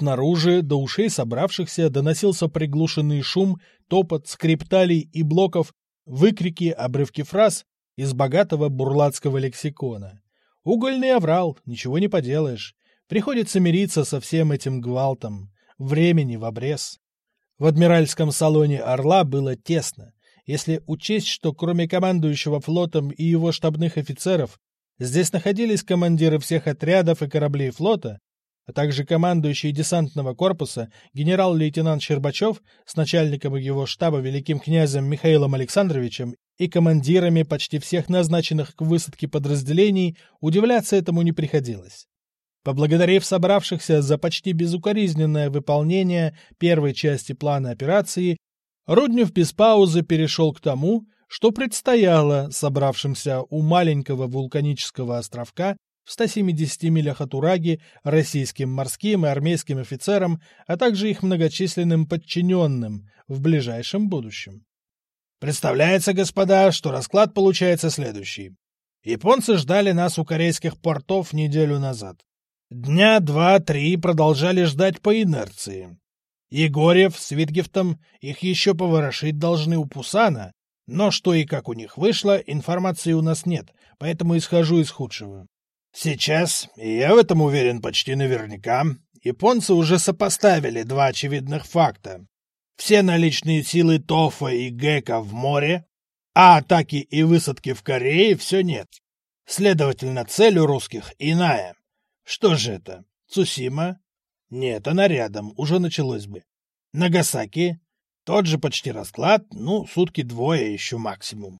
снаружи до ушей собравшихся доносился приглушенный шум, топот, скрипталей и блоков, выкрики, обрывки фраз из богатого бурлацкого лексикона. Угольный оврал, ничего не поделаешь. Приходится мириться со всем этим гвалтом. Времени в обрез. В адмиральском салоне «Орла» было тесно. Если учесть, что кроме командующего флотом и его штабных офицеров, здесь находились командиры всех отрядов и кораблей флота, а также командующий десантного корпуса генерал-лейтенант Щербачев с начальником его штаба великим князем Михаилом Александровичем и командирами почти всех назначенных к высадке подразделений, удивляться этому не приходилось. Поблагодарив собравшихся за почти безукоризненное выполнение первой части плана операции, Руднев без паузы перешел к тому, что предстояло собравшимся у маленького вулканического островка в 170 милях от Ураги российским морским и армейским офицерам, а также их многочисленным подчиненным в ближайшем будущем. Представляется, господа, что расклад получается следующий. Японцы ждали нас у корейских портов неделю назад. Дня два-три продолжали ждать по инерции. Егорьев с Витгефтом их еще поворошить должны у Пусана, но что и как у них вышло, информации у нас нет, поэтому исхожу из худшего. Сейчас, и я в этом уверен почти наверняка, японцы уже сопоставили два очевидных факта. Все наличные силы Тофа и Гека в море, а атаки и высадки в Корее все нет. Следовательно, цель у русских иная. Что же это? Цусима? Нет, она рядом, уже началось бы. Нагасаки? Тот же почти расклад, ну, сутки двое еще максимум.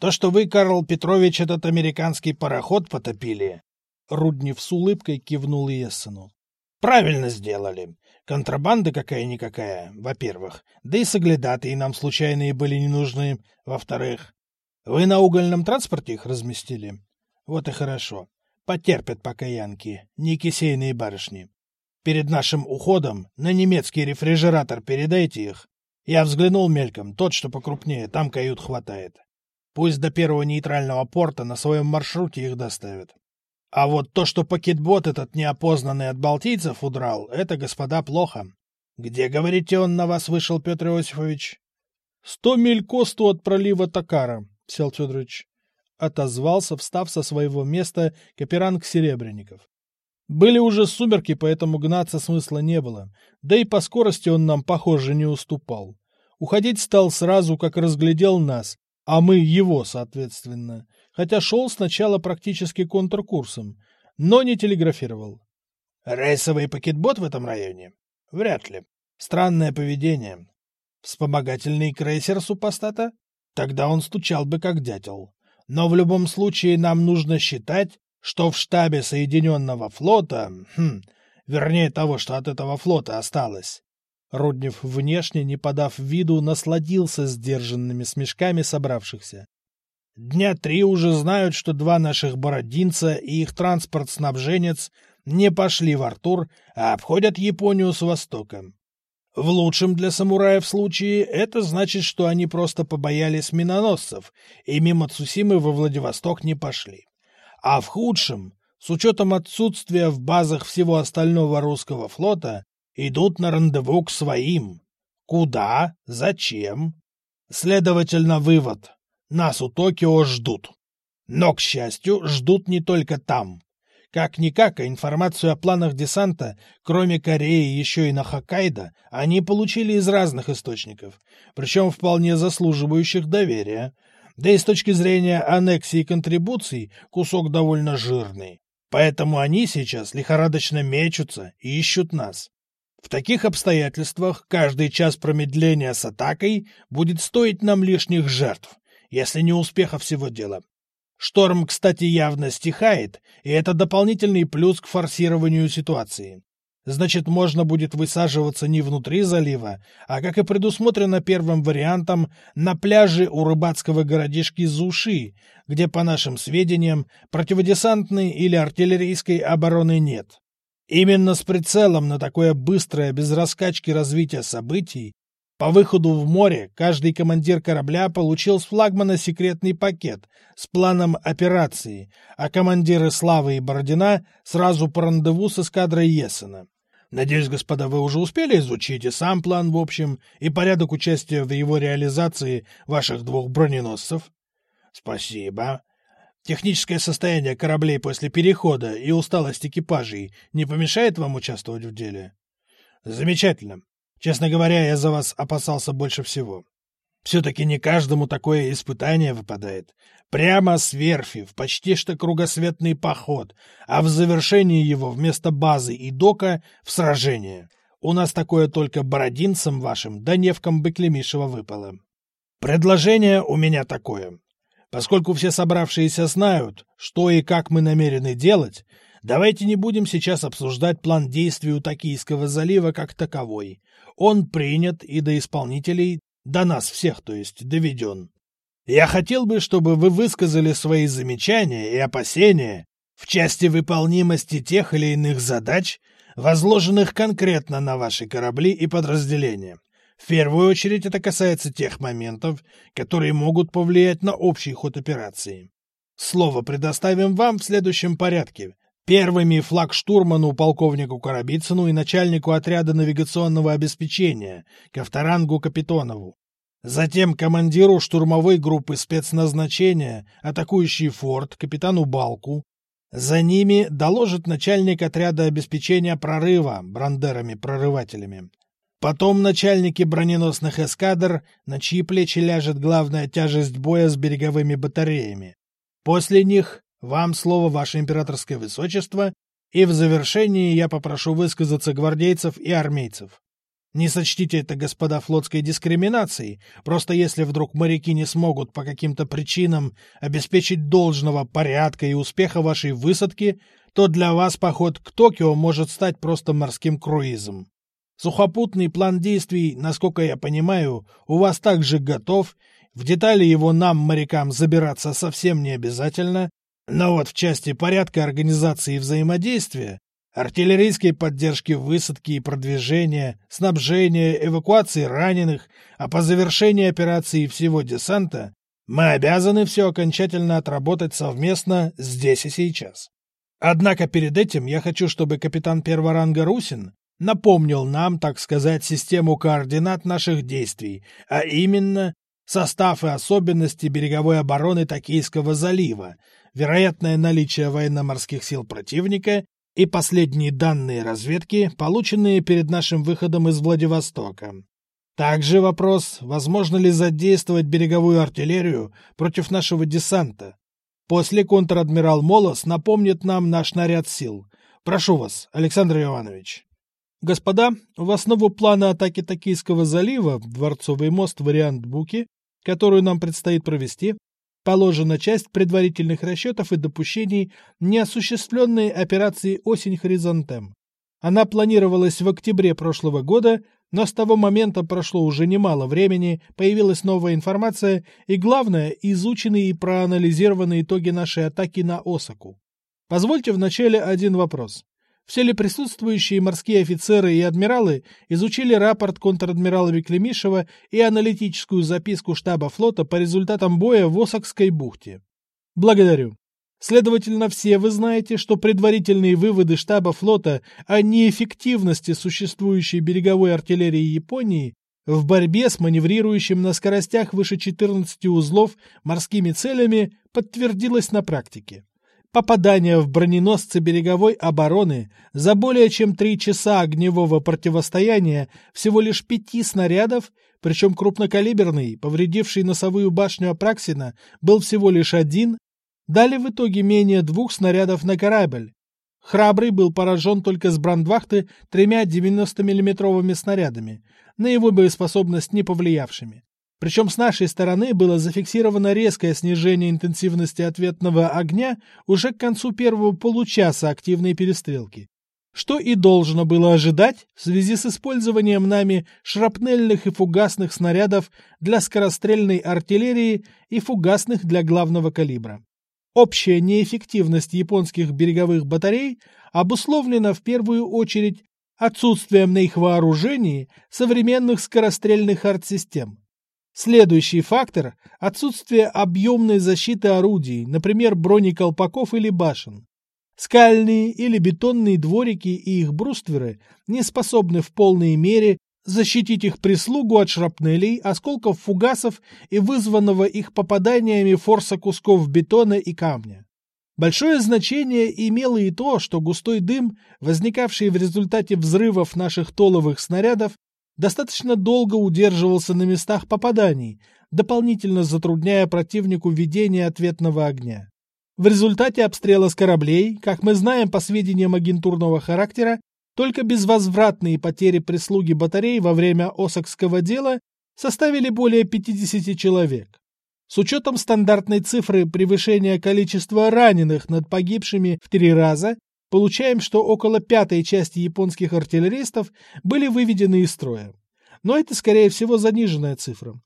То, что вы, Карл Петрович, этот американский пароход потопили, Руднев с улыбкой кивнул Ессену. Правильно сделали. Контрабанда какая-никакая, во-первых. Да и соглядатые нам случайные были не нужны, во-вторых. Вы на угольном транспорте их разместили? Вот и хорошо. Потерпят пока янки, не кисейные барышни. Перед нашим уходом на немецкий рефрижератор передайте их. Я взглянул мельком, тот, что покрупнее, там кают хватает. Пусть до первого нейтрального порта на своем маршруте их доставят. А вот то, что пакетбот этот неопознанный от балтийцев удрал, это, господа, плохо. Где, говорите, он на вас вышел, Петр Иосифович? — Сто миль косту от пролива Такара, Сел Федорович. Отозвался, встав со своего места, Каперанг Серебренников. Были уже сумерки, поэтому гнаться смысла не было, да и по скорости он нам, похоже, не уступал. Уходить стал сразу, как разглядел нас, а мы его, соответственно, хотя шел сначала практически контркурсом, но не телеграфировал. Рейсовый пакетбот в этом районе? Вряд ли. Странное поведение. Вспомогательный крейсер супостата? Тогда он стучал бы как дятел. Но в любом случае нам нужно считать, что в штабе Соединенного флота, хм, вернее того, что от этого флота осталось, Руднев, внешне не подав виду, насладился сдержанными смешками собравшихся. Дня три уже знают, что два наших бородинца и их транспорт-снабженец не пошли в Артур, а обходят Японию с востока. В лучшем для самураев случае это значит, что они просто побоялись миноносцев и мимо Цусимы во Владивосток не пошли. А в худшем, с учетом отсутствия в базах всего остального русского флота, идут на рандеву к своим. Куда? Зачем? Следовательно, вывод. Нас у Токио ждут. Но, к счастью, ждут не только там. Как-никак, информацию о планах десанта, кроме Кореи, еще и на Хоккайдо, они получили из разных источников, причем вполне заслуживающих доверия. Да и с точки зрения аннексии контрибуций, кусок довольно жирный. Поэтому они сейчас лихорадочно мечутся и ищут нас. В таких обстоятельствах каждый час промедления с атакой будет стоить нам лишних жертв, если не успеха всего дела. Шторм, кстати, явно стихает, и это дополнительный плюс к форсированию ситуации. Значит, можно будет высаживаться не внутри залива, а, как и предусмотрено первым вариантом, на пляже у рыбацкого городишки Зуши, где, по нашим сведениям, противодесантной или артиллерийской обороны нет. Именно с прицелом на такое быстрое, без раскачки развитие событий, по выходу в море каждый командир корабля получил с флагмана секретный пакет с планом операции, а командиры Славы и Бородина сразу по рандеву с эскадрой Есена. Надеюсь, господа, вы уже успели изучить и сам план в общем, и порядок участия в его реализации ваших двух броненосцев? Спасибо. Техническое состояние кораблей после перехода и усталость экипажей не помешает вам участвовать в деле? Замечательно. Честно говоря, я за вас опасался больше всего. Все-таки не каждому такое испытание выпадает. Прямо с верфи, в почти что кругосветный поход, а в завершении его вместо базы и дока в сражение. У нас такое только бородинцам вашим, да невкам Беклемишева выпало. Предложение у меня такое. Поскольку все собравшиеся знают, что и как мы намерены делать, давайте не будем сейчас обсуждать план действий у Токийского залива как таковой. Он принят и до исполнителей до нас всех, то есть, доведен. Я хотел бы, чтобы вы высказали свои замечания и опасения в части выполнимости тех или иных задач, возложенных конкретно на ваши корабли и подразделения. В первую очередь это касается тех моментов, которые могут повлиять на общий ход операции. Слово предоставим вам в следующем порядке. Первыми флагштурману полковнику Коробицыну и начальнику отряда навигационного обеспечения Ковторангу Капитонову. Затем командиру штурмовой группы спецназначения, атакующий форт, капитану Балку. За ними доложит начальник отряда обеспечения прорыва брандерами-прорывателями. Потом начальники броненосных эскадр, на чьи плечи ляжет главная тяжесть боя с береговыми батареями. После них вам слово, ваше императорское высочество, и в завершении я попрошу высказаться гвардейцев и армейцев. Не сочтите это, господа, флотской дискриминацией, просто если вдруг моряки не смогут по каким-то причинам обеспечить должного порядка и успеха вашей высадки, то для вас поход к Токио может стать просто морским круизом. Сухопутный план действий, насколько я понимаю, у вас также готов, в детали его нам, морякам, забираться совсем не обязательно, но вот в части порядка организации взаимодействия, артиллерийской поддержки высадки и продвижения, снабжения, эвакуации раненых, а по завершении операции всего десанта, мы обязаны все окончательно отработать совместно здесь и сейчас. Однако перед этим я хочу, чтобы капитан первого ранга Русин напомнил нам, так сказать, систему координат наших действий, а именно состав и особенности береговой обороны Токийского залива, вероятное наличие военно-морских сил противника и последние данные разведки, полученные перед нашим выходом из Владивостока. Также вопрос, возможно ли задействовать береговую артиллерию против нашего десанта. После контр-адмирал Молос напомнит нам наш наряд сил. Прошу вас, Александр Иванович. Господа, в основу плана атаки Токийского залива, Дворцовый мост вариант Буки, которую нам предстоит провести, положена часть предварительных расчетов и допущений неосуществленной операции «Осень Хоризонтем». Она планировалась в октябре прошлого года, но с того момента прошло уже немало времени, появилась новая информация и, главное, изучены и проанализированы итоги нашей атаки на Осаку. Позвольте вначале один вопрос. Все ли присутствующие морские офицеры и адмиралы изучили рапорт контр-адмирала Виклемишева и аналитическую записку штаба флота по результатам боя в Осакской бухте? Благодарю. Следовательно, все вы знаете, что предварительные выводы штаба флота о неэффективности существующей береговой артиллерии Японии в борьбе с маневрирующим на скоростях выше 14 узлов морскими целями подтвердилось на практике. Попадание в броненосцы береговой обороны за более чем три часа огневого противостояния всего лишь пяти снарядов, причем крупнокалиберный, повредивший носовую башню Апраксина, был всего лишь один, дали в итоге менее двух снарядов на корабль. Храбрый был поражен только с брандвахты тремя 90-миллиметровыми снарядами, на его боеспособность не повлиявшими. Причем с нашей стороны было зафиксировано резкое снижение интенсивности ответного огня уже к концу первого получаса активной перестрелки. Что и должно было ожидать в связи с использованием нами шрапнельных и фугасных снарядов для скорострельной артиллерии и фугасных для главного калибра. Общая неэффективность японских береговых батарей обусловлена в первую очередь отсутствием на их вооружении современных скорострельных артсистем. Следующий фактор – отсутствие объемной защиты орудий, например, бронеколпаков или башен. Скальные или бетонные дворики и их брустверы не способны в полной мере защитить их прислугу от шрапнелей, осколков фугасов и вызванного их попаданиями форса кусков бетона и камня. Большое значение имело и то, что густой дым, возникавший в результате взрывов наших толовых снарядов, достаточно долго удерживался на местах попаданий, дополнительно затрудняя противнику ведение ответного огня. В результате обстрела с кораблей, как мы знаем по сведениям агентурного характера, только безвозвратные потери прислуги батарей во время Осокского дела составили более 50 человек. С учетом стандартной цифры превышения количества раненых над погибшими в три раза, получаем, что около пятой части японских артиллеристов были выведены из строя. Но это, скорее всего, заниженная цифра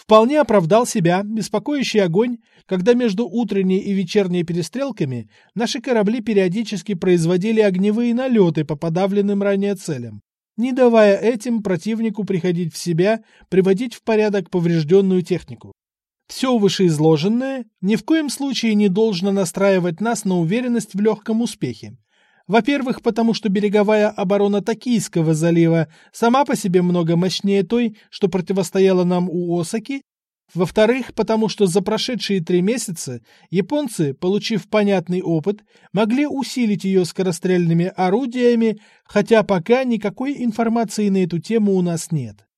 вполне оправдал себя беспокоящий огонь, когда между утренней и вечерней перестрелками наши корабли периодически производили огневые налеты по подавленным ранее целям, не давая этим противнику приходить в себя, приводить в порядок поврежденную технику. Все вышеизложенное ни в коем случае не должно настраивать нас на уверенность в легком успехе. Во-первых, потому что береговая оборона Токийского залива сама по себе много мощнее той, что противостояла нам у Осаки. Во-вторых, потому что за прошедшие три месяца японцы, получив понятный опыт, могли усилить ее скорострельными орудиями, хотя пока никакой информации на эту тему у нас нет.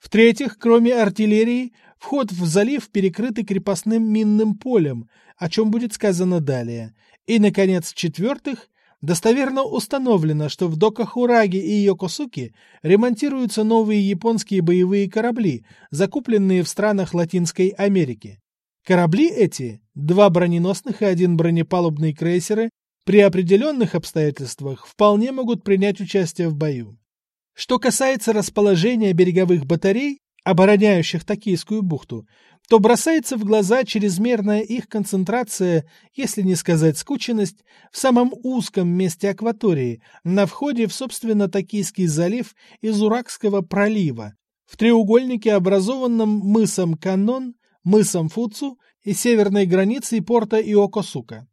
В-третьих, кроме артиллерии, вход в залив перекрытый крепостным минным полем, о чем будет сказано далее. И, наконец, в-четвертых, Достоверно установлено, что в доках Ураги и Йокосуки ремонтируются новые японские боевые корабли, закупленные в странах Латинской Америки. Корабли эти, два броненосных и один бронепалубный крейсеры, при определенных обстоятельствах вполне могут принять участие в бою. Что касается расположения береговых батарей, обороняющих Токийскую бухту, то бросается в глаза чрезмерная их концентрация, если не сказать скученность, в самом узком месте акватории, на входе в, собственно, Токийский залив из Уракского пролива, в треугольнике, образованном мысом Канон, мысом Фуцу и северной границей порта Иокосука.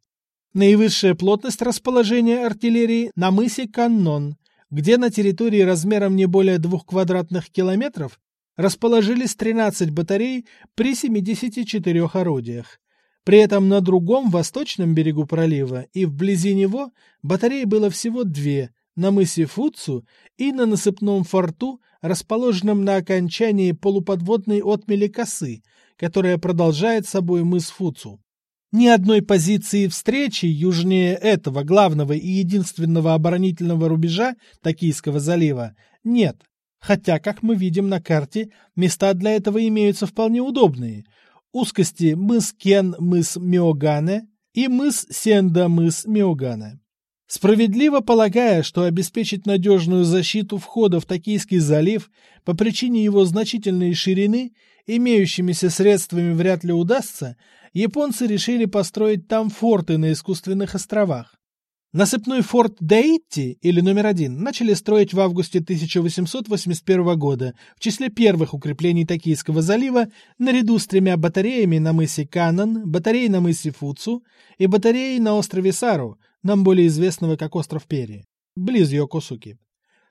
Наивысшая плотность расположения артиллерии на мысе Каннон, где на территории размером не более двух квадратных километров расположились 13 батарей при 74 орудиях. При этом на другом восточном берегу пролива и вблизи него батарей было всего две, на мысе Фуцу и на насыпном форту, расположенном на окончании полуподводной отмели косы, которая продолжает собой мыс Фуцу. Ни одной позиции встречи южнее этого главного и единственного оборонительного рубежа Токийского залива нет, хотя, как мы видим на карте, места для этого имеются вполне удобные. Узкости мыс Кен, мыс Миогане и мыс Сенда, мыс Миогане. Справедливо полагая, что обеспечить надежную защиту входа в Токийский залив по причине его значительной ширины имеющимися средствами вряд ли удастся, японцы решили построить там форты на искусственных островах. Насыпной форт Даитти, или номер один, начали строить в августе 1881 года в числе первых укреплений Токийского залива наряду с тремя батареями на мысе Канан, батареей на мысе Фуцу и батареей на острове Сару, нам более известного как остров Пери, близ Йокосуки.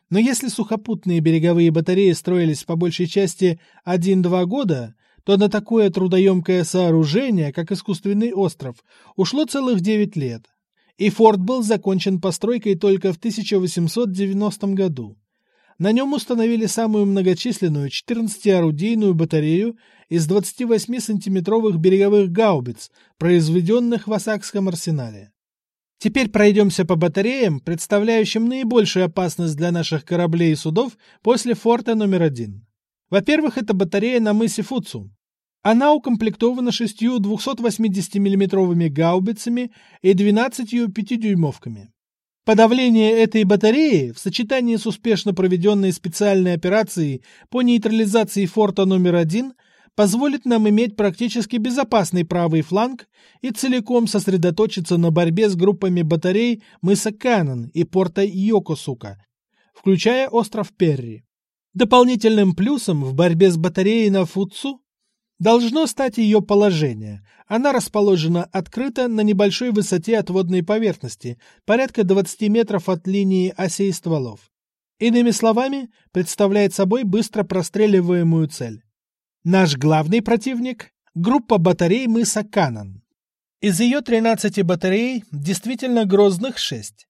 Но если сухопутные береговые батареи строились по большей части 1-2 года, то на такое трудоемкое сооружение, как искусственный остров, ушло целых 9 лет и форт был закончен постройкой только в 1890 году. На нем установили самую многочисленную 14-орудийную батарею из 28-сантиметровых береговых гаубиц, произведенных в Осакском арсенале. Теперь пройдемся по батареям, представляющим наибольшую опасность для наших кораблей и судов после форта номер один. Во-первых, это батарея на мысе Фуцу. Она укомплектована шестью 280 миллиметровыми гаубицами и 12 5-дюймовками. Подавление этой батареи в сочетании с успешно проведенной специальной операцией по нейтрализации форта номер один позволит нам иметь практически безопасный правый фланг и целиком сосредоточиться на борьбе с группами батарей мыса Канон и порта Йокосука, включая остров Перри. Дополнительным плюсом в борьбе с батареей на Фуцу должно стать ее положение. Она расположена открыто на небольшой высоте от водной поверхности, порядка 20 метров от линии осей стволов. Иными словами, представляет собой быстро простреливаемую цель. Наш главный противник – группа батарей мыса Канан. Из ее 13 батарей действительно грозных 6.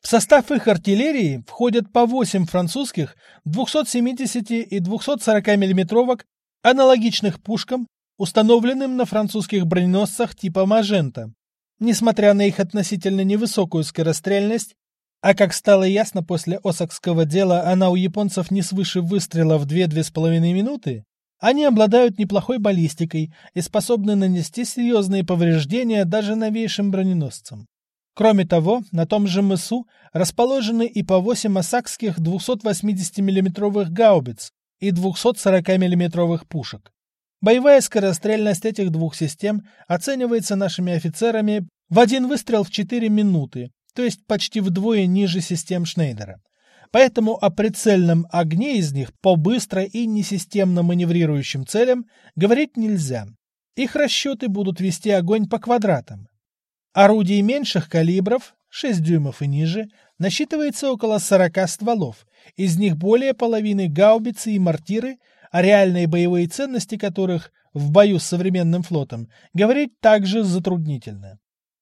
В состав их артиллерии входят по 8 французских 270 и 240 миллиметровок аналогичных пушкам, установленным на французских броненосцах типа «Мажента». Несмотря на их относительно невысокую скорострельность, а как стало ясно после Осакского дела, она у японцев не свыше выстрела в 2-2,5 минуты, они обладают неплохой баллистикой и способны нанести серьезные повреждения даже новейшим броненосцам. Кроме того, на том же мысу расположены и по 8 осакских 280 миллиметровых гаубиц и 240 миллиметровых пушек. Боевая скорострельность этих двух систем оценивается нашими офицерами в один выстрел в 4 минуты, то есть почти вдвое ниже систем Шнейдера. Поэтому о прицельном огне из них по быстро и несистемно маневрирующим целям говорить нельзя. Их расчеты будут вести огонь по квадратам. Орудий меньших калибров, 6 дюймов и ниже, насчитывается около 40 стволов, из них более половины гаубицы и мортиры, а реальные боевые ценности которых в бою с современным флотом говорить также затруднительно.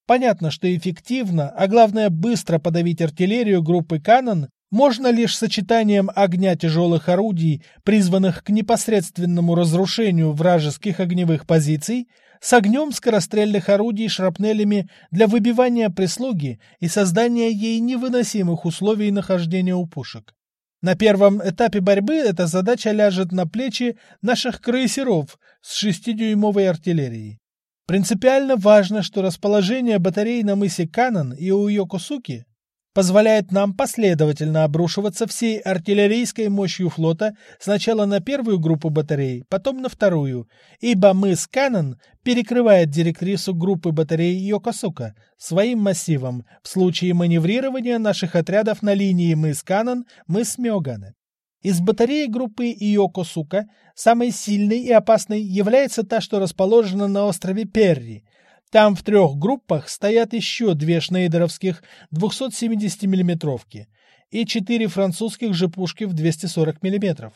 Понятно, что эффективно, а главное быстро подавить артиллерию группы «Каннон» можно лишь сочетанием огня тяжелых орудий, призванных к непосредственному разрушению вражеских огневых позиций, с огнем скорострельных орудий шрапнелями для выбивания прислуги и создания ей невыносимых условий нахождения у пушек. На первом этапе борьбы эта задача ляжет на плечи наших крейсеров с шестидюймовой артиллерией. Принципиально важно, что расположение батарей на мысе Канан и у Йокосуки позволяет нам последовательно обрушиваться всей артиллерийской мощью флота сначала на первую группу батарей, потом на вторую, ибо мыс Канан перекрывает директрису группы батарей Йокосука своим массивом в случае маневрирования наших отрядов на линии мыс Канан, мыс Мёганы. Из батареи группы Иокосука самой сильной и опасной является та, что расположена на острове Перри, там в трех группах стоят еще две шнейдеровских 270 миллиметровки и четыре французских же пушки в 240 мм.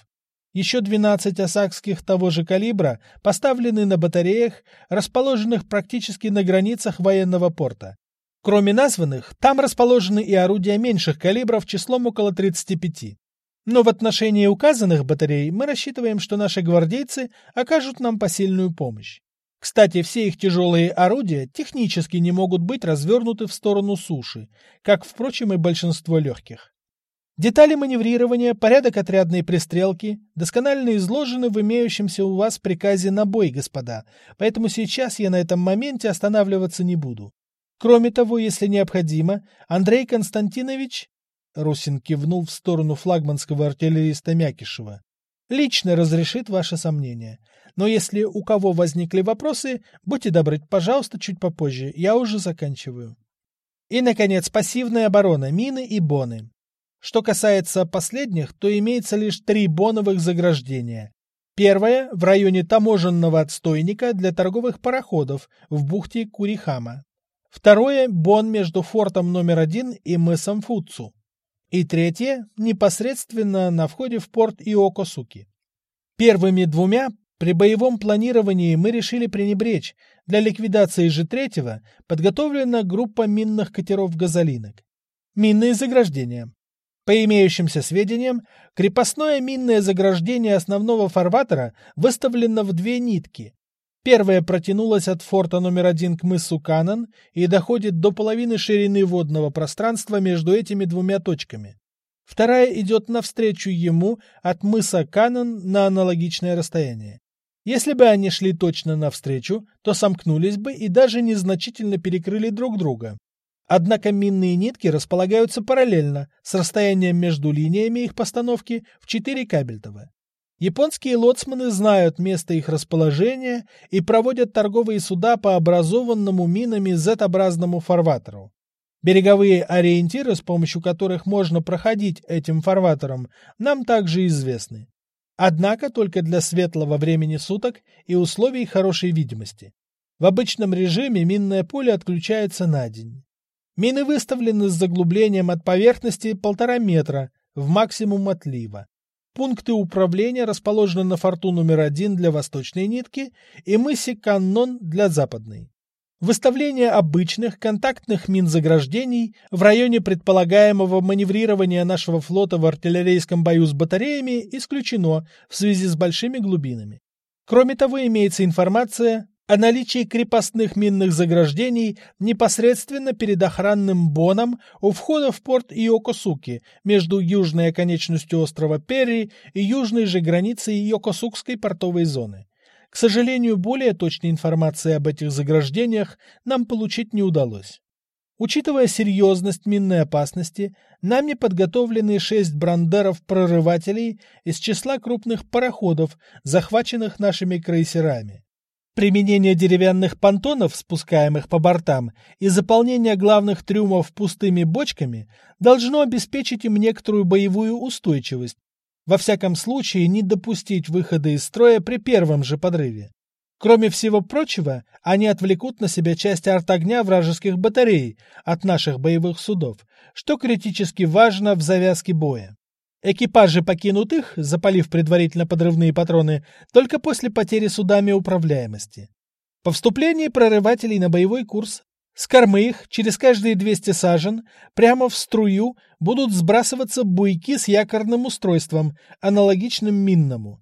Еще 12 осакских того же калибра поставлены на батареях, расположенных практически на границах военного порта. Кроме названных, там расположены и орудия меньших калибров числом около 35. Но в отношении указанных батарей мы рассчитываем, что наши гвардейцы окажут нам посильную помощь. Кстати, все их тяжелые орудия технически не могут быть развернуты в сторону суши, как, впрочем, и большинство легких. Детали маневрирования, порядок отрядной пристрелки досконально изложены в имеющемся у вас приказе на бой, господа, поэтому сейчас я на этом моменте останавливаться не буду. Кроме того, если необходимо, Андрей Константинович Русин кивнул в сторону флагманского артиллериста Мякишева. Лично разрешит ваши сомнения. Но если у кого возникли вопросы, будьте добры, пожалуйста, чуть попозже. Я уже заканчиваю. И, наконец, пассивная оборона, мины и боны. Что касается последних, то имеется лишь три боновых заграждения. Первое – в районе таможенного отстойника для торговых пароходов в бухте Курихама. Второе – бон между фортом номер один и мысом Фуцу. И третье – непосредственно на входе в порт Иокосуки. Первыми двумя при боевом планировании мы решили пренебречь. Для ликвидации же третьего подготовлена группа минных катеров-газолинок. Минные заграждения. По имеющимся сведениям, крепостное минное заграждение основного фарватера выставлено в две нитки, Первая протянулась от форта номер один к мысу Канан и доходит до половины ширины водного пространства между этими двумя точками. Вторая идет навстречу ему от мыса Канан на аналогичное расстояние. Если бы они шли точно навстречу, то сомкнулись бы и даже незначительно перекрыли друг друга. Однако минные нитки располагаются параллельно, с расстоянием между линиями их постановки в 4 кабельтова. Японские лоцманы знают место их расположения и проводят торговые суда по образованному минами Z-образному фарватеру. Береговые ориентиры, с помощью которых можно проходить этим фарватером, нам также известны. Однако только для светлого времени суток и условий хорошей видимости. В обычном режиме минное поле отключается на день. Мины выставлены с заглублением от поверхности полтора метра в максимум отлива. Пункты управления расположены на форту номер один для восточной нитки и мысе Каннон для западной. Выставление обычных контактных мин заграждений в районе предполагаемого маневрирования нашего флота в артиллерийском бою с батареями исключено в связи с большими глубинами. Кроме того, имеется информация о наличии крепостных минных заграждений непосредственно перед охранным боном у входа в порт Иокосуки между южной оконечностью острова Перри и южной же границей Йокосукской портовой зоны. К сожалению, более точной информации об этих заграждениях нам получить не удалось. Учитывая серьезность минной опасности, нами подготовлены шесть брандеров-прорывателей из числа крупных пароходов, захваченных нашими крейсерами. Применение деревянных понтонов, спускаемых по бортам, и заполнение главных трюмов пустыми бочками должно обеспечить им некоторую боевую устойчивость, во всяком случае не допустить выхода из строя при первом же подрыве. Кроме всего прочего, они отвлекут на себя часть артогня вражеских батарей от наших боевых судов, что критически важно в завязке боя. Экипажи покинут их, запалив предварительно подрывные патроны, только после потери судами управляемости. По вступлении прорывателей на боевой курс с кормы их через каждые 200 сажен прямо в струю будут сбрасываться буйки с якорным устройством, аналогичным минному.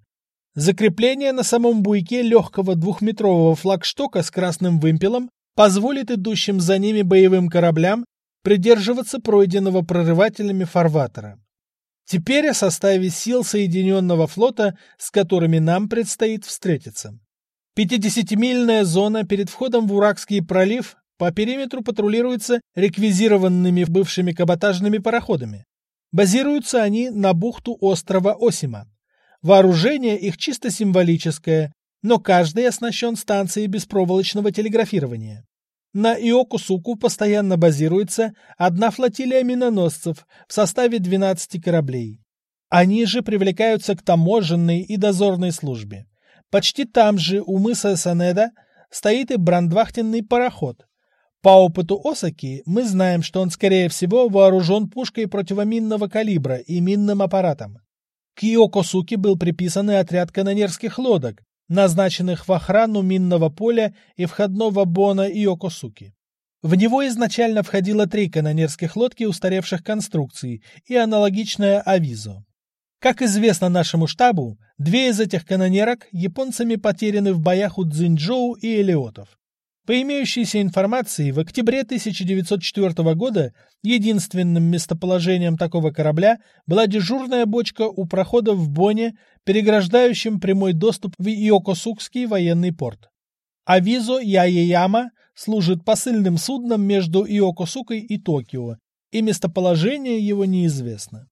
Закрепление на самом буйке легкого двухметрового флагштока с красным вымпелом позволит идущим за ними боевым кораблям придерживаться пройденного прорывателями фарватера. Теперь о составе сил Соединенного флота, с которыми нам предстоит встретиться. 50-мильная зона перед входом в Уракский пролив по периметру патрулируется реквизированными бывшими каботажными пароходами. Базируются они на бухту острова Осима. Вооружение их чисто символическое, но каждый оснащен станцией беспроволочного телеграфирования. На Иокусуку постоянно базируется одна флотилия миноносцев в составе 12 кораблей. Они же привлекаются к таможенной и дозорной службе. Почти там же, у мыса Санеда, стоит и брандвахтенный пароход. По опыту Осаки мы знаем, что он, скорее всего, вооружен пушкой противоминного калибра и минным аппаратом. К Иокосуке был приписан и отряд канонерских лодок, назначенных в охрану минного поля и входного бона Иокосуки. В него изначально входило три канонерских лодки устаревших конструкций и аналогичная авизо. Как известно нашему штабу, две из этих канонерок японцами потеряны в боях у Цзиньчжоу и Элиотов. По имеющейся информации, в октябре 1904 года единственным местоположением такого корабля была дежурная бочка у прохода в Боне, переграждающим прямой доступ в Иокосукский военный порт. Авизо Яеяма служит посыльным судном между Иокосукой и Токио, и местоположение его неизвестно.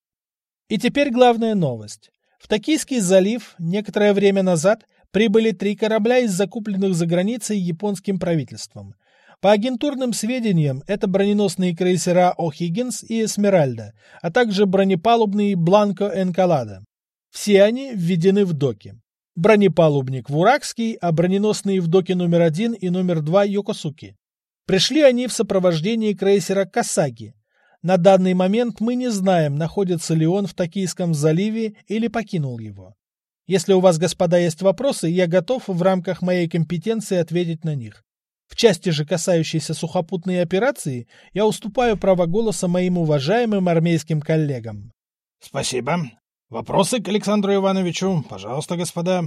И теперь главная новость. В Токийский залив некоторое время назад прибыли три корабля из закупленных за границей японским правительством. По агентурным сведениям, это броненосные крейсера «О'Хиггинс» и «Эсмеральда», а также бронепалубный «Бланко Энкалада». Все они введены в доки. Бронепалубник в Уракский, а броненосные в доке номер один и номер два Йокосуки. Пришли они в сопровождении крейсера «Касаги». На данный момент мы не знаем, находится ли он в Токийском заливе или покинул его. Если у вас, господа, есть вопросы, я готов в рамках моей компетенции ответить на них. В части же, касающейся сухопутной операции, я уступаю право голоса моим уважаемым армейским коллегам. Спасибо. Вопросы к Александру Ивановичу, пожалуйста, господа.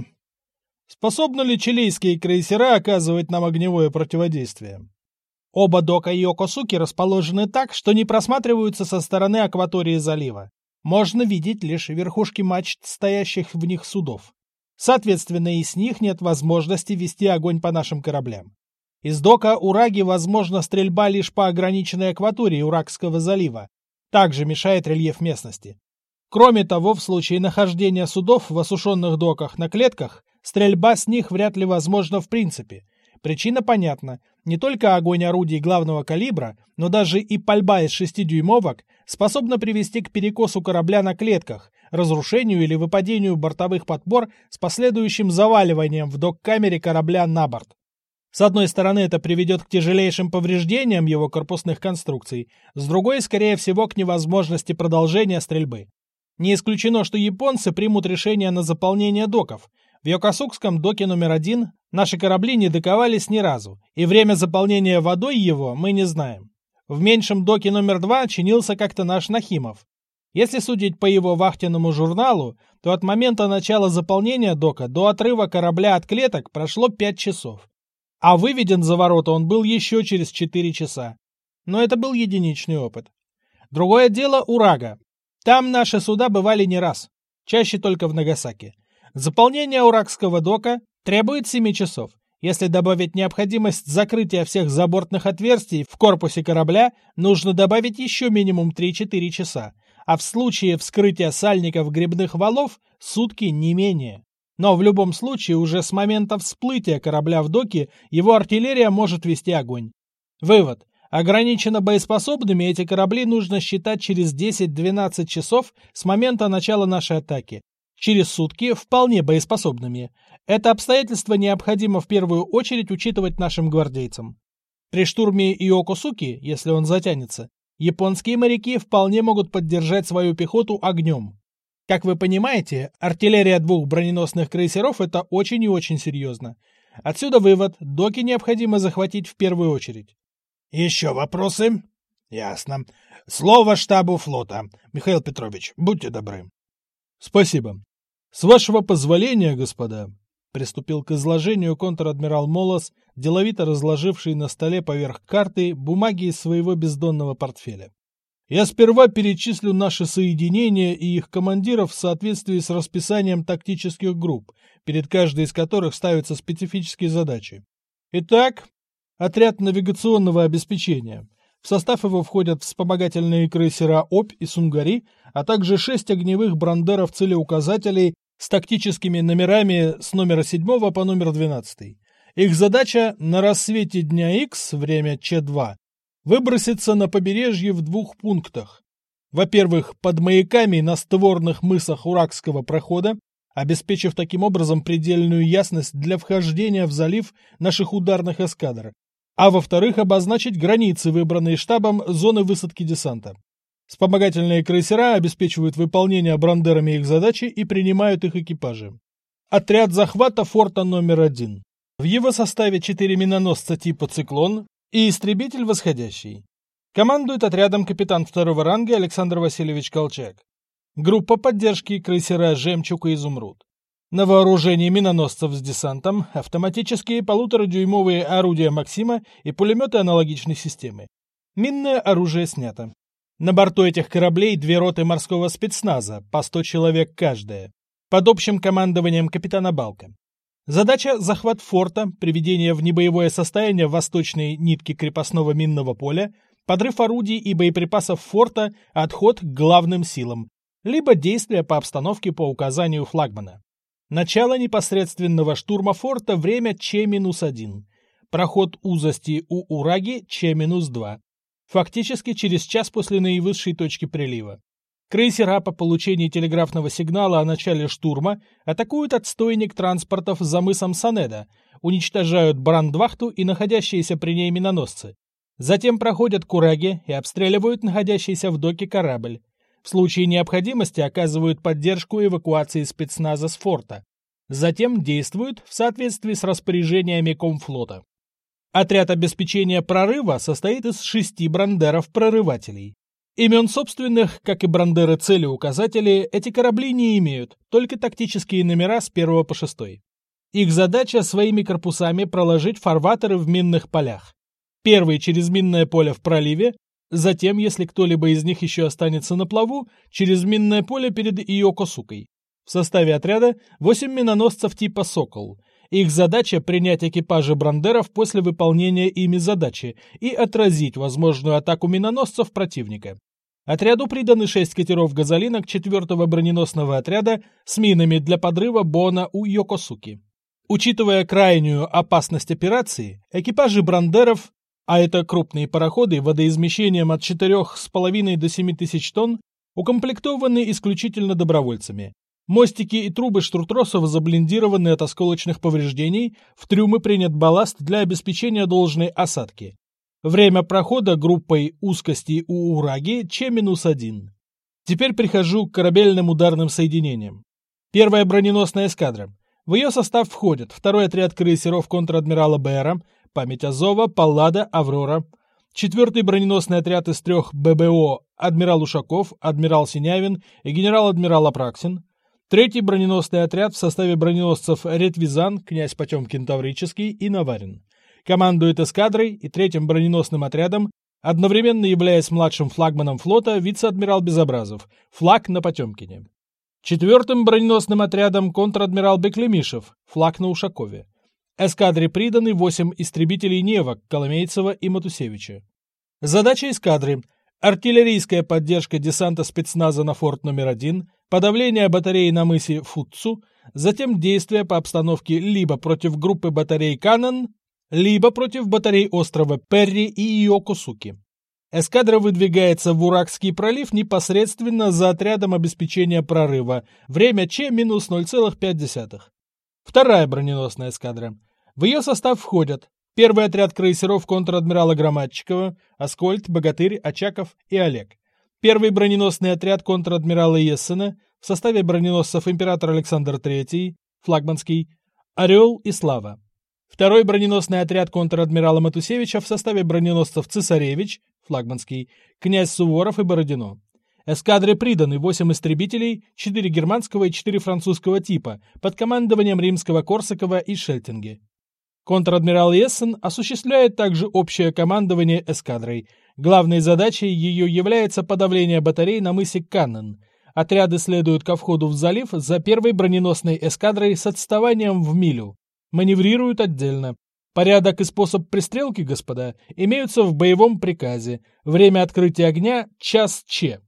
Способны ли чилийские крейсера оказывать нам огневое противодействие? Оба дока Йокосуки расположены так, что не просматриваются со стороны акватории залива можно видеть лишь верхушки мачт стоящих в них судов. Соответственно, и с них нет возможности вести огонь по нашим кораблям. Из дока Ураги возможна стрельба лишь по ограниченной акватории Уракского залива. Также мешает рельеф местности. Кроме того, в случае нахождения судов в осушенных доках на клетках, стрельба с них вряд ли возможна в принципе. Причина понятна. Не только огонь орудий главного калибра, но даже и пальба из шестидюймовок способна привести к перекосу корабля на клетках, разрушению или выпадению бортовых подпор с последующим заваливанием в док-камере корабля на борт. С одной стороны, это приведет к тяжелейшим повреждениям его корпусных конструкций, с другой, скорее всего, к невозможности продолжения стрельбы. Не исключено, что японцы примут решение на заполнение доков. В Йокосукском доке номер один наши корабли не доковались ни разу, и время заполнения водой его мы не знаем. В меньшем доке номер два чинился как-то наш Нахимов. Если судить по его вахтенному журналу, то от момента начала заполнения дока до отрыва корабля от клеток прошло 5 часов. А выведен за ворота он был еще через 4 часа. Но это был единичный опыт. Другое дело Урага. Там наши суда бывали не раз, чаще только в Нагасаки. Заполнение уракского дока требует 7 часов. Если добавить необходимость закрытия всех забортных отверстий в корпусе корабля, нужно добавить еще минимум 3-4 часа, а в случае вскрытия сальников грибных валов сутки не менее. Но в любом случае уже с момента всплытия корабля в доке его артиллерия может вести огонь. Вывод. Ограниченно боеспособными эти корабли нужно считать через 10-12 часов с момента начала нашей атаки. Через сутки вполне боеспособными. Это обстоятельство необходимо в первую очередь учитывать нашим гвардейцам. При штурме Иокосуки, если он затянется, японские моряки вполне могут поддержать свою пехоту огнем. Как вы понимаете, артиллерия двух броненосных крейсеров – это очень и очень серьезно. Отсюда вывод – доки необходимо захватить в первую очередь. Еще вопросы? Ясно. Слово штабу флота. Михаил Петрович, будьте добры. Спасибо. С вашего позволения, господа, приступил к изложению контр-адмирал Молос, деловито разложивший на столе поверх карты бумаги из своего бездонного портфеля. Я сперва перечислю наши соединения и их командиров в соответствии с расписанием тактических групп, перед каждой из которых ставятся специфические задачи. Итак, отряд навигационного обеспечения. В состав его входят вспомогательные крейсера «Обь» и «Сунгари», а также шесть огневых брандеров-целеуказателей с тактическими номерами с номера 7 по номер 12. Их задача на рассвете дня X, время Ч2, выброситься на побережье в двух пунктах. Во-первых, под маяками на створных мысах Уракского прохода, обеспечив таким образом предельную ясность для вхождения в залив наших ударных эскадр, а во-вторых, обозначить границы, выбранные штабом зоны высадки десанта. Вспомогательные крейсера обеспечивают выполнение брандерами их задачи и принимают их экипажи. Отряд захвата форта номер один. В его составе четыре миноносца типа «Циклон» и истребитель «Восходящий». Командует отрядом капитан второго ранга Александр Васильевич Колчак. Группа поддержки крейсера «Жемчуг» и «Изумруд». На вооружении миноносцев с десантом, автоматические полуторадюймовые орудия «Максима» и пулеметы аналогичной системы. Минное оружие снято. На борту этих кораблей две роты морского спецназа, по 100 человек каждая, под общим командованием капитана Балка. Задача – захват форта, приведение в небоевое состояние восточной нитки крепостного минного поля, подрыв орудий и боеприпасов форта, отход к главным силам, либо действия по обстановке по указанию флагмана. Начало непосредственного штурма форта время Ч-1. Проход узости у Ураги Ч-2. Фактически через час после наивысшей точки прилива. Крейсера по получении телеграфного сигнала о начале штурма атакуют отстойник транспортов за мысом Санеда, уничтожают брандвахту и находящиеся при ней миноносцы. Затем проходят Кураги и обстреливают находящийся в доке корабль. В случае необходимости оказывают поддержку эвакуации спецназа с форта. Затем действуют в соответствии с распоряжениями Комфлота. Отряд обеспечения прорыва состоит из шести брандеров-прорывателей. Имен собственных, как и брандеры-цели-указатели, эти корабли не имеют, только тактические номера с 1 по 6. Их задача своими корпусами проложить фарватеры в минных полях. Первый через минное поле в проливе, Затем, если кто-либо из них еще останется на плаву, через минное поле перед Иокосукой. В составе отряда 8 миноносцев типа «Сокол». Их задача – принять экипажи брандеров после выполнения ими задачи и отразить возможную атаку миноносцев противника. Отряду приданы 6 катеров газолинок 4-го броненосного отряда с минами для подрыва Бона у Йокосуки. Учитывая крайнюю опасность операции, экипажи брандеров а это крупные пароходы водоизмещением от 4,5 до 7 тысяч тонн, укомплектованы исключительно добровольцами. Мостики и трубы штуртросов заблиндированы от осколочных повреждений, в трюмы принят балласт для обеспечения должной осадки. Время прохода группой узкости у Ураги Ч-1. Теперь прихожу к корабельным ударным соединениям. Первая броненосная эскадра. В ее состав входят второй отряд крейсеров контр-адмирала Бэра, память Азова, Паллада, Аврора, четвертый броненосный отряд из трех ББО адмирал Ушаков, адмирал Синявин и генерал-адмирал Апраксин, Третий броненосный отряд в составе броненосцев Ретвизан, князь Потемкин Таврический и Наварин. Командует эскадрой и третьим броненосным отрядом, одновременно являясь младшим флагманом флота вице-адмирал Безобразов, флаг на Потемкине. Четвертым броненосным отрядом контр-адмирал Беклемишев, флаг на Ушакове. Эскадре приданы восемь истребителей Нева, Коломейцева и Матусевича. Задача эскадры – артиллерийская поддержка десанта спецназа на форт номер один, подавление батареи на мысе Футцу, затем действия по обстановке либо против группы батарей Канан, либо против батарей острова Перри и Иокосуки. Эскадра выдвигается в Уракский пролив непосредственно за отрядом обеспечения прорыва. Время Ч минус 0,5. Вторая броненосная эскадра. В ее состав входят первый отряд крейсеров контр-адмирала Громадчикова, Аскольд, Богатырь, Очаков и Олег. Первый броненосный отряд контр-адмирала Ессена в составе броненосцев император Александр III, флагманский, Орел и Слава. Второй броненосный отряд контр-адмирала Матусевича в составе броненосцев Цесаревич, флагманский, князь Суворов и Бородино. Эскадре приданы 8 истребителей, 4 германского и 4 французского типа под командованием римского Корсакова и Шельтинге. Контр-адмирал Ессен осуществляет также общее командование эскадрой, Главной задачей ее является подавление батарей на мысе Каннен. Отряды следуют ко входу в залив за первой броненосной эскадрой с отставанием в милю. Маневрируют отдельно. Порядок и способ пристрелки, господа, имеются в боевом приказе. Время открытия огня – час Ч.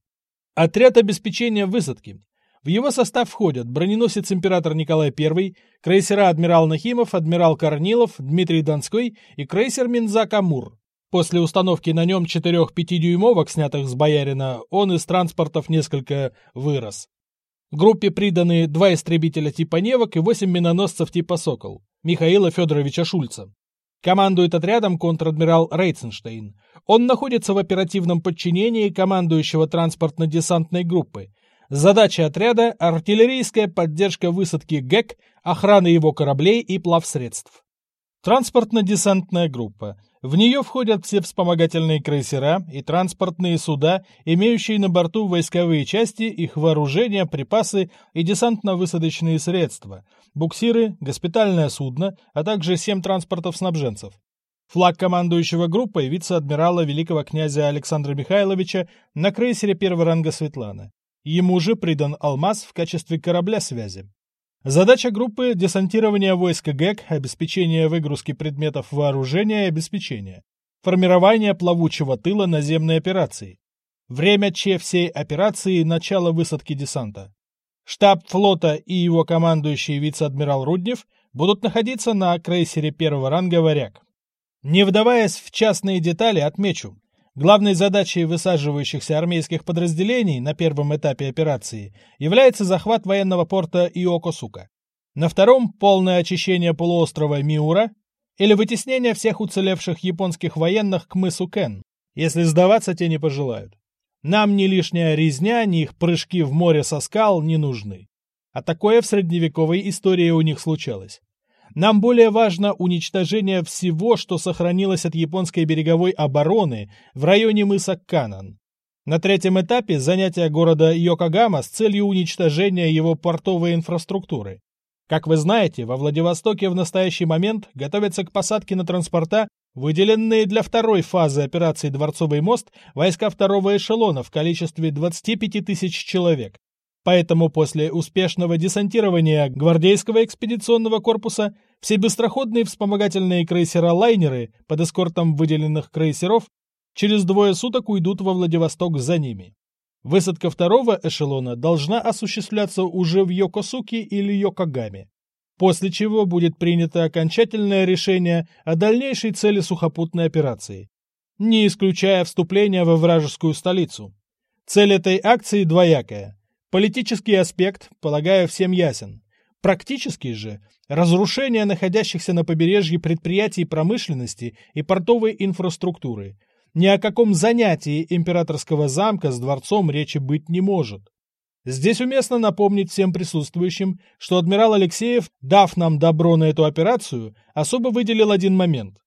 Отряд обеспечения высадки. В его состав входят броненосец император Николай I, крейсера адмирал Нахимов, адмирал Корнилов, Дмитрий Донской и крейсер Минзак Амур. После установки на нем четырех пятидюймовок, снятых с боярина, он из транспортов несколько вырос. Группе приданы два истребителя типа «Невок» и восемь миноносцев типа «Сокол» Михаила Федоровича Шульца. Командует отрядом контр-адмирал Рейтсенштейн. Он находится в оперативном подчинении командующего транспортно-десантной группы. Задача отряда – артиллерийская поддержка высадки ГЭК, охрана его кораблей и плавсредств. Транспортно-десантная группа – в нее входят все вспомогательные крейсера и транспортные суда, имеющие на борту войсковые части, их вооружение, припасы и десантно-высадочные средства, буксиры, госпитальное судно, а также семь транспортов-снабженцев. Флаг командующего группой вице-адмирала великого князя Александра Михайловича на крейсере первого ранга Светлана. Ему же придан «Алмаз» в качестве корабля связи. Задача группы – десантирование войск ГЭК, обеспечение выгрузки предметов вооружения и обеспечения, формирование плавучего тыла наземной операции. Время Че всей операции – начало высадки десанта. Штаб флота и его командующий вице-адмирал Руднев будут находиться на крейсере первого ранга «Варяг». Не вдаваясь в частные детали, отмечу, Главной задачей высаживающихся армейских подразделений на первом этапе операции является захват военного порта Иокосука. На втором – полное очищение полуострова Миура или вытеснение всех уцелевших японских военных к мысу Кен, если сдаваться те не пожелают. Нам ни лишняя резня, ни их прыжки в море со скал не нужны. А такое в средневековой истории у них случалось. Нам более важно уничтожение всего, что сохранилось от японской береговой обороны в районе мыса Канан. На третьем этапе занятие города Йокогама с целью уничтожения его портовой инфраструктуры. Как вы знаете, во Владивостоке в настоящий момент готовятся к посадке на транспорта выделенные для второй фазы операции «Дворцовый мост» войска второго эшелона в количестве 25 тысяч человек, Поэтому после успешного десантирования гвардейского экспедиционного корпуса все быстроходные вспомогательные крейсера-лайнеры под эскортом выделенных крейсеров через двое суток уйдут во Владивосток за ними. Высадка второго эшелона должна осуществляться уже в Йокосуке или Йокогаме, после чего будет принято окончательное решение о дальнейшей цели сухопутной операции, не исключая вступления во вражескую столицу. Цель этой акции двоякая. Политический аспект, полагаю, всем ясен. Практически же разрушение находящихся на побережье предприятий промышленности и портовой инфраструктуры. Ни о каком занятии императорского замка с дворцом речи быть не может. Здесь уместно напомнить всем присутствующим, что адмирал Алексеев, дав нам добро на эту операцию, особо выделил один момент.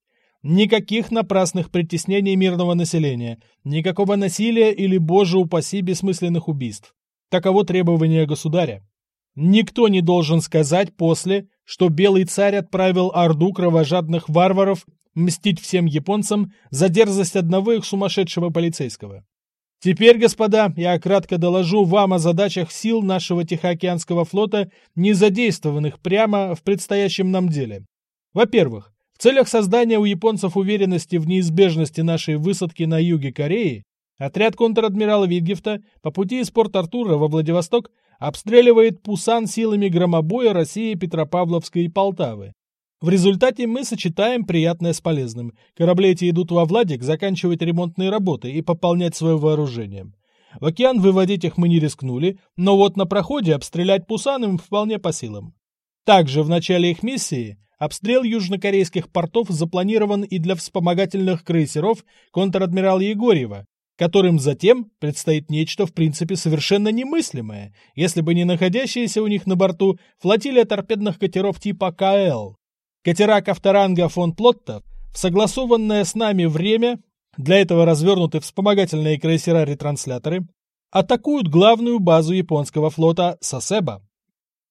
Никаких напрасных притеснений мирного населения, никакого насилия или, боже упаси, бессмысленных убийств. Таково требование государя. Никто не должен сказать после, что Белый царь отправил орду кровожадных варваров мстить всем японцам за дерзость одного их сумасшедшего полицейского. Теперь, господа, я кратко доложу вам о задачах сил нашего Тихоокеанского флота, не задействованных прямо в предстоящем нам деле. Во-первых, в целях создания у японцев уверенности в неизбежности нашей высадки на юге Кореи, Отряд контр-адмирала Витгефта по пути из Порт-Артура во Владивосток обстреливает Пусан силами громобоя России, Петропавловской и Полтавы. В результате мы сочетаем приятное с полезным. Корабли эти идут во Владик заканчивать ремонтные работы и пополнять свое вооружение. В океан выводить их мы не рискнули, но вот на проходе обстрелять Пусан им вполне по силам. Также в начале их миссии обстрел южнокорейских портов запланирован и для вспомогательных крейсеров контр-адмирала Егорьева, которым затем предстоит нечто в принципе совершенно немыслимое, если бы не находящаяся у них на борту флотилия торпедных катеров типа КЛ. Катера Кавторанга фон Плотта в согласованное с нами время, для этого развернуты вспомогательные крейсера-ретрансляторы, атакуют главную базу японского флота Сасеба.